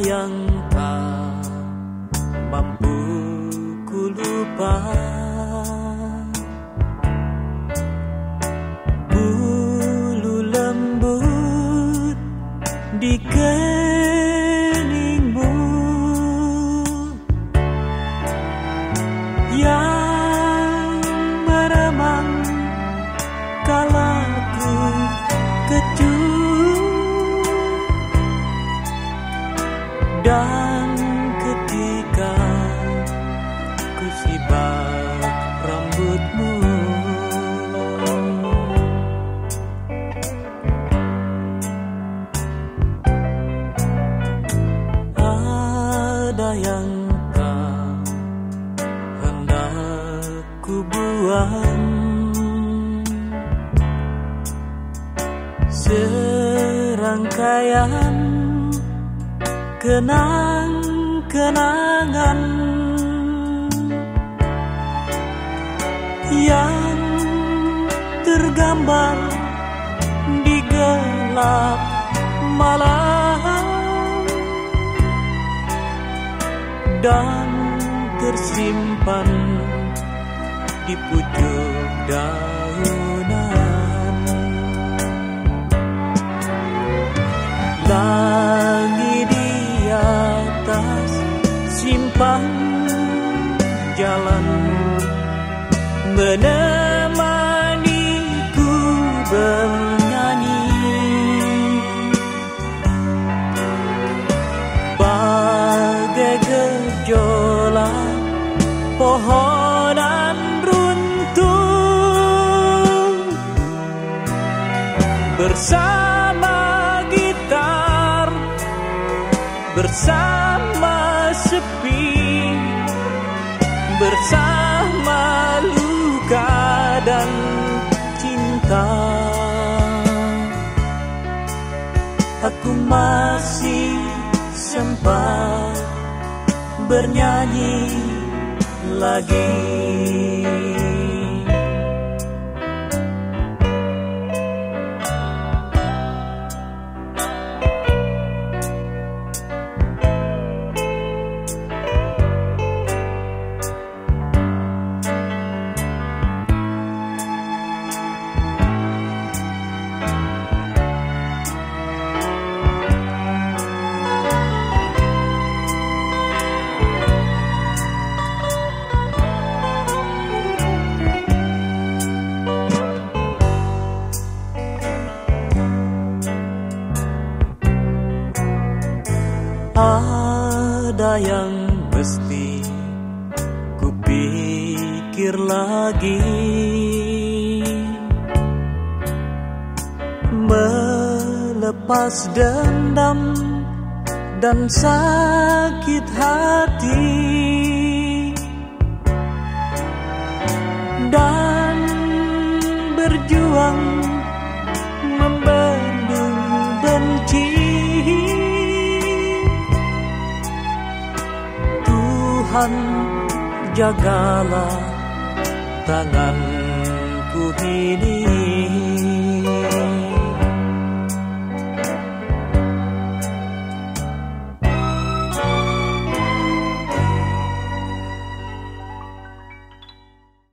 yang tak mampu ku lupa Bulu lembut di keningmu. Yang dan ketika ku sibak rambutmu. Ada yang tak hendak ku buang. Serangkaian kenang-kenangan yang tergambar di gelap malam dan tersimpan di pucuk daunan menemaniku bernyanyi. Bagai gejolak pohonan runtuh. Bersama gitar bersama sepi bersama dan cinta. Aku masih sempat bernyanyi lagi ada yang mesti kupikir lagi. Melepas dendam dan sakit hati Tuhan jagalah tanganku ini